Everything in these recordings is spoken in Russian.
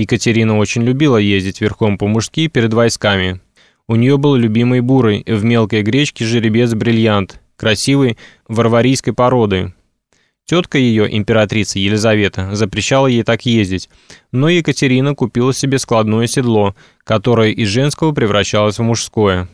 Екатерина очень любила ездить верхом по-мужски перед войсками. У нее был любимый бурый, в мелкой гречке жеребец-бриллиант, красивый, варварийской породы. Тетка ее, императрица Елизавета, запрещала ей так ездить, но Екатерина купила себе складное седло, которое из женского превращалось в мужское.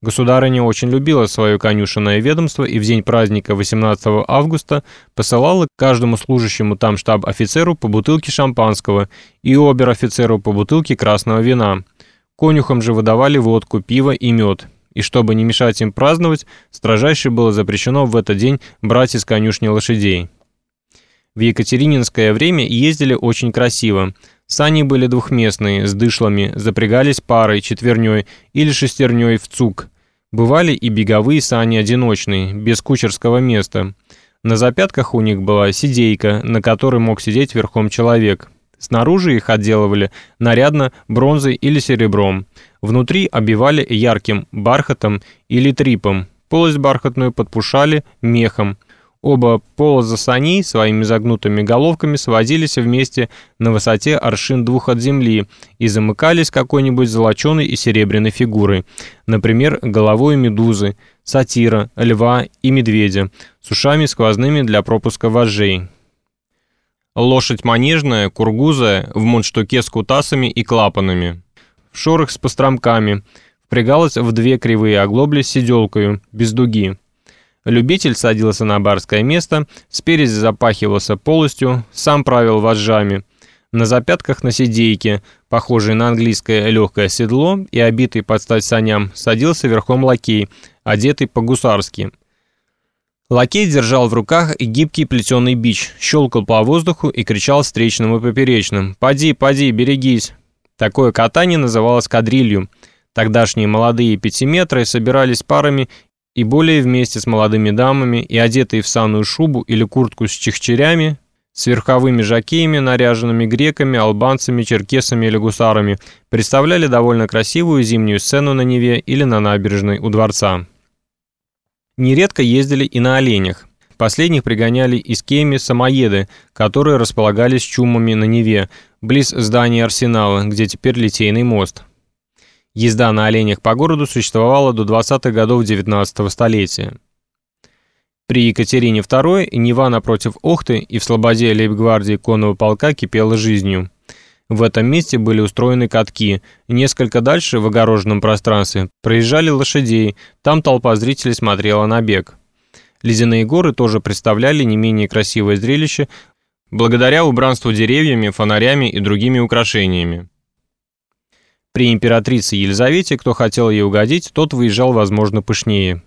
Государыня очень любила свое конюшенное ведомство и в день праздника 18 августа посылала каждому служащему там штаб-офицеру по бутылке шампанского и обер-офицеру по бутылке красного вина. Конюхам же выдавали водку, пиво и мед. И чтобы не мешать им праздновать, строжайше было запрещено в этот день брать из конюшни лошадей. В Екатерининское время ездили очень красиво. Сани были двухместные, с дышлами, запрягались парой, четверней или шестерней в цук. Бывали и беговые сани одиночные, без кучерского места. На запятках у них была сидейка, на которой мог сидеть верхом человек. Снаружи их отделывали нарядно бронзой или серебром. Внутри обивали ярким бархатом или трипом. Полость бархатную подпушали мехом. Оба полоза саней своими загнутыми головками сводились вместе на высоте аршин двух от земли и замыкались какой-нибудь золоченой и серебряной фигурой, например, головой медузы, сатира, льва и медведя, с ушами сквозными для пропуска вожжей. Лошадь манежная, кургузая, в мундштуке с кутасами и клапанами. В шорах с постромками, впрягалась в две кривые оглобли с сиделкою, без дуги. Любитель садился на барское место, спереди запахивался полностью, сам правил вожжами. На запятках на сидейке, похожей на английское легкое седло и обитый под стать саням, садился верхом лакей, одетый по-гусарски. Лакей держал в руках гибкий плетеный бич, щелкал по воздуху и кричал встречным и поперечным «Поди, поди, берегись!». Такое катание называлось кадрилью. Тогдашние молодые пятиметры собирались парами и более вместе с молодыми дамами и одетые в санную шубу или куртку с чехчерями, с верховыми жакеями, наряженными греками, албанцами, черкесами или гусарами, представляли довольно красивую зимнюю сцену на Неве или на набережной у дворца. Нередко ездили и на оленях. Последних пригоняли из Кеми самоеды, которые располагались чумами на Неве, близ здания арсенала, где теперь Литейный мост. Езда на оленях по городу существовала до 20-х годов 19 столетия. При Екатерине II Нева напротив Охты и в слободе лейб-гвардии конного полка кипела жизнью. В этом месте были устроены катки, несколько дальше, в огороженном пространстве, проезжали лошадей, там толпа зрителей смотрела на бег. Ледяные горы тоже представляли не менее красивое зрелище, благодаря убранству деревьями, фонарями и другими украшениями. При императрице Елизавете, кто хотел ей угодить, тот выезжал, возможно, пышнее.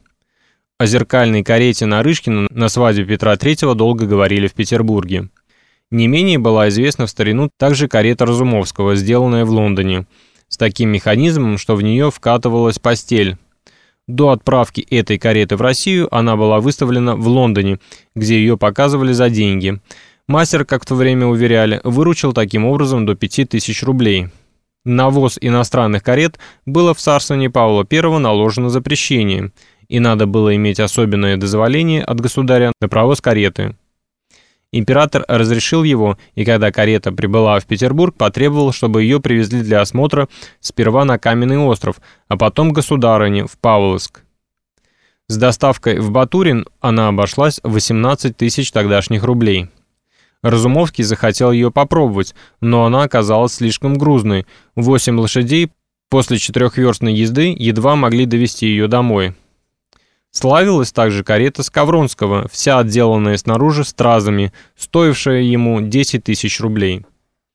О зеркальной карете Нарышкина на свадьбе Петра III долго говорили в Петербурге. Не менее была известна в старину также карета Разумовского, сделанная в Лондоне, с таким механизмом, что в нее вкатывалась постель. До отправки этой кареты в Россию она была выставлена в Лондоне, где ее показывали за деньги. Мастер, как в то время уверяли, выручил таким образом до 5000 рублей. На ввоз иностранных карет было в царствовании Павла I наложено запрещение, и надо было иметь особенное дозволение от государя на провоз кареты. Император разрешил его, и когда карета прибыла в Петербург, потребовал, чтобы ее привезли для осмотра сперва на Каменный остров, а потом государыне в Павловск. С доставкой в Батурин она обошлась 18 тысяч тогдашних рублей. Разумовский захотел ее попробовать, но она оказалась слишком грузной. Восемь лошадей после четырехверстной езды едва могли довести ее домой. Славилась также карета Скавронского, вся отделанная снаружи стразами, стоившая ему 10 тысяч рублей.